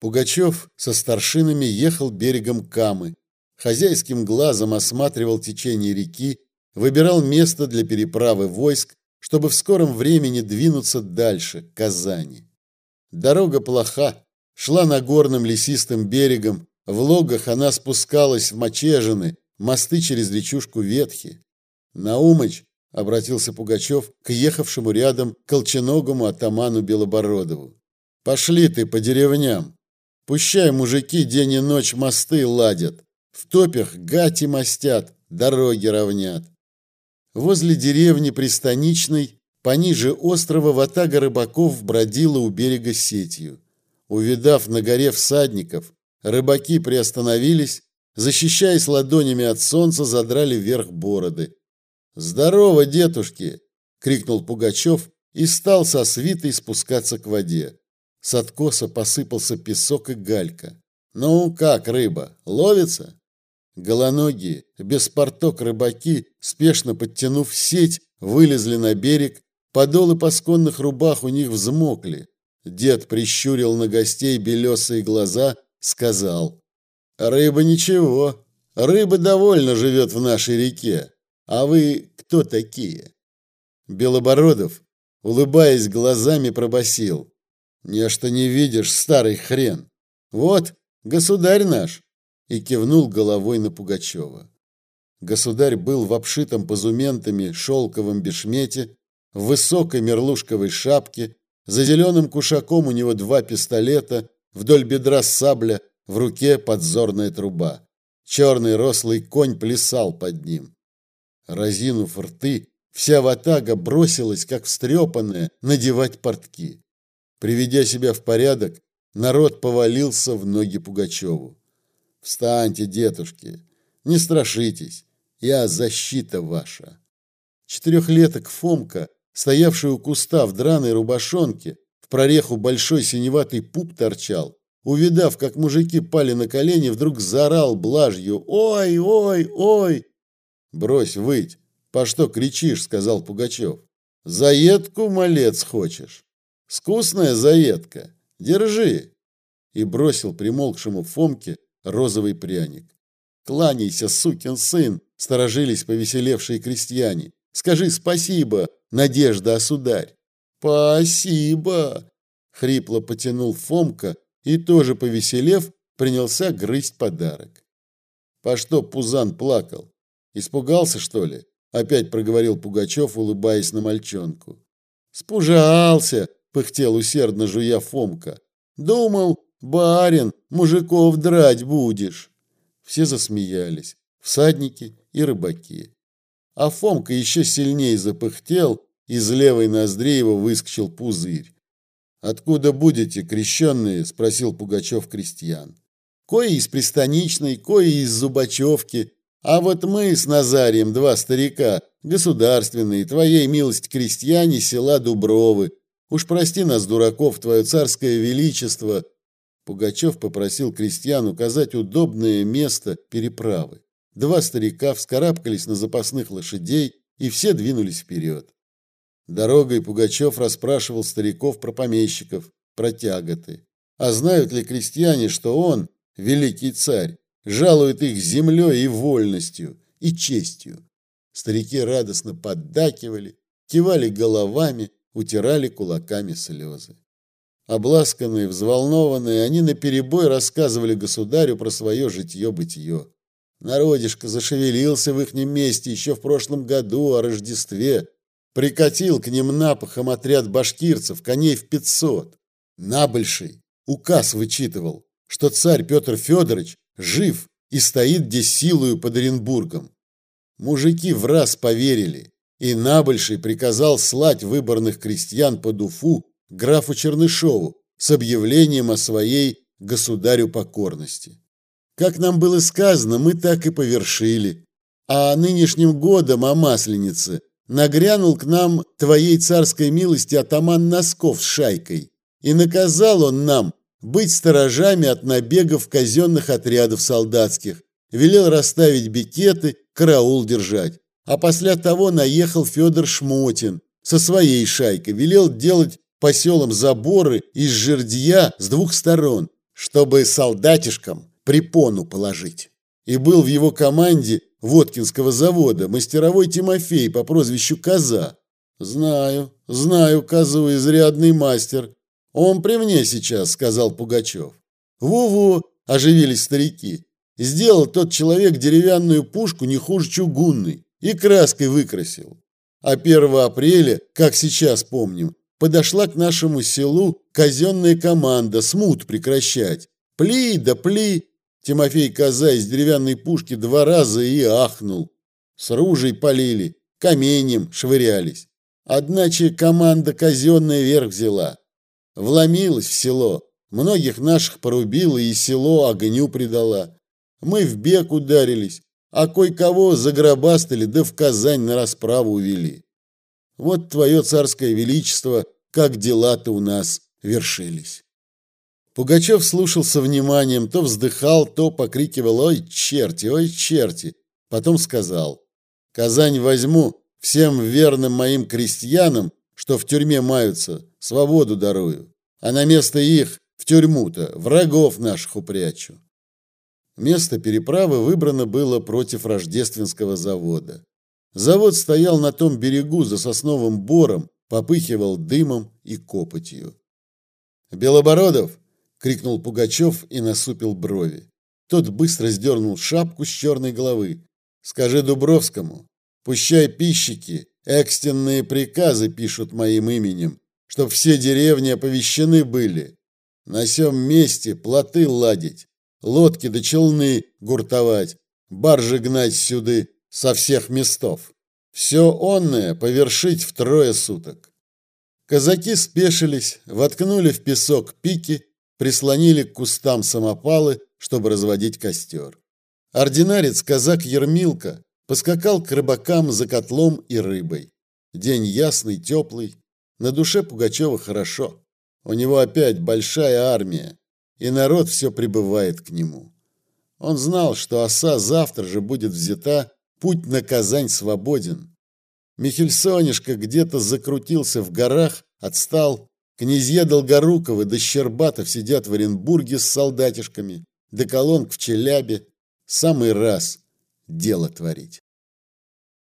Пугачев со старшинами ехал берегом Камы, хозяйским глазом осматривал течение реки, выбирал место для переправы войск, чтобы в скором времени двинуться дальше, к Казани. Дорога плоха, шла нагорным лесистым берегом, в логах она спускалась в мочежины, мосты через речушку ветхи. Наумыч обратился Пугачев к ехавшему рядом колченогому атаману Белобородову. Пошли ты по деревням. Пущай мужики день и ночь мосты ладят, в топях гати мостят, дороги равнят. Возле деревни Пристаничной, пониже острова, ватага рыбаков бродила у берега сетью. Увидав на горе всадников, рыбаки приостановились, защищаясь ладонями от солнца, задрали вверх бороды. «Здорово, дедушки!» — крикнул Пугачев и стал со свитой спускаться к воде. С откоса посыпался песок и галька. «Ну как, рыба, ловится?» Голоногие, без порток рыбаки, спешно подтянув сеть, вылезли на берег, подолы пасконных рубах у них взмокли. Дед прищурил на гостей белесые глаза, сказал, «Рыба ничего, рыба довольно живет в нашей реке. А вы кто такие?» Белобородов, улыбаясь глазами, пробасил, «Нечто не видишь, старый хрен. Вот, государь наш, и кивнул головой на Пугачева. Государь был в обшитом позументами шелковом бешмете, в высокой мерлушковой шапке, за зеленым кушаком у него два пистолета, вдоль бедра сабля, в руке подзорная труба. Черный рослый конь плясал под ним. Разинув рты, вся ватага бросилась, как встрепанная, надевать портки. Приведя себя в порядок, народ повалился в ноги Пугачеву. Встаньте, детушки, не страшитесь, я защита ваша. Четырехлеток Фомка, стоявший у куста в драной рубашонке, в прореху большой синеватый пуп торчал, увидав, как мужики пали на колени, вдруг заорал блажью «Ой, ой, ой!» «Брось выть! По что кричишь?» — сказал Пугачев. «Заедку, малец, хочешь? Скусная заедка. Держи!» И бросил примолкшему Фомке розовый пряник. «Кланяйся, сукин сын!» – сторожились повеселевшие крестьяне. «Скажи спасибо, Надежда, осударь!» «Спасибо!» – хрипло потянул Фомка и, тоже повеселев, принялся грызть подарок. «По что Пузан плакал? Испугался, что ли?» – опять проговорил Пугачев, улыбаясь на мальчонку. «Спужался!» – пыхтел усердно жуя Фомка. «Думал, Барин, мужиков драть будешь. Все засмеялись, всадники и рыбаки. А Фомка еще сильнее запыхтел, из левой ноздри его выскочил пузырь. «Откуда будете, крещенные?» – спросил Пугачев крестьян. «Кое из пристаничной, кое из Зубачевки. А вот мы с Назарием, два старика, государственные, твоей милость крестьяне села Дубровы. Уж прости нас, дураков, твое царское величество, Пугачев попросил крестьян указать удобное место переправы. Два старика вскарабкались на запасных лошадей, и все двинулись вперед. Дорогой Пугачев расспрашивал стариков про помещиков, про тяготы. А знают ли крестьяне, что он, великий царь, жалует их землей и вольностью, и честью? Старики радостно поддакивали, кивали головами, утирали кулаками слезы. Обласканные, взволнованные, они наперебой рассказывали государю про свое житье-бытие. Народишко зашевелился в ихнем месте еще в прошлом году о Рождестве. Прикатил к ним напахом отряд башкирцев, коней в пятьсот. Набольший указ вычитывал, что царь Петр Федорович жив и стоит здесь силою под Оренбургом. Мужики в раз поверили, и Набольший приказал слать выборных крестьян под Уфу графу Чернышову с объявлением о своей государю покорности. Как нам было сказано, мы так и повершили. А нынешним годом о Масленице нагрянул к нам твоей царской милости атаман Носков с шайкой, и наказал он нам быть сторожами от набегов казенных отрядов солдатских, велел расставить бикеты, караул держать. А после того наехал Федор Шмотин со своей шайкой, велел делать по селам заборы из жердья с двух сторон, чтобы солдатишкам препону положить. И был в его команде Воткинского завода мастеровой Тимофей по прозвищу Коза. Знаю, знаю Козу, изрядный мастер. Он при мне сейчас, сказал Пугачев. Во-во, оживились старики. Сделал тот человек деревянную пушку не хуже чугунной и краской выкрасил. А 1 апреля, как сейчас помним, подошла к нашему селу казенная команда смут прекращать. Пли да пли. Тимофей Коза из деревянной пушки два раза и ахнул. С ружей полили, каменем швырялись. Одначе команда казенная верх взяла. Вломилась в село, многих наших порубила и село огню предала. Мы в бег ударились, а кое-кого загробастали да в Казань на расправу увели. Вот твое царское величество, как дела-то у нас вершились. Пугачев слушал со вниманием, то вздыхал, то покрикивал «Ой, черти, ой, черти!» Потом сказал «Казань возьму, всем верным моим крестьянам, что в тюрьме маются, свободу дарую, а на место их в тюрьму-то врагов наших упрячу». Место переправы выбрано было против Рождественского завода. Завод стоял на том берегу за сосновым бором, попыхивал дымом и копотью. «Белобородов!» — крикнул Пугачев и насупил брови. Тот быстро сдернул шапку с черной головы. «Скажи Дубровскому, пущай пищики экстренные приказы пишут моим именем, чтоб все деревни оповещены были. На сём месте плоты ладить, лодки да челны гуртовать, баржи гнать сюды со всех местов. Все онное повершить в трое суток. Казаки спешились, воткнули в песок пики, прислонили к кустам самопалы, чтобы разводить костер. Ординарец казак Ермилка поскакал к рыбакам за котлом и рыбой. День ясный, теплый, на душе Пугачева хорошо. У него опять большая армия, и народ все прибывает к нему. Он знал, что оса завтра же будет взята, путь на Казань свободен. Михельсонишка где-то закрутился в горах, отстал. Князья Долгоруковы да Щербатов сидят в Оренбурге с солдатишками, да Колонг в Челябе. Самый раз дело творить.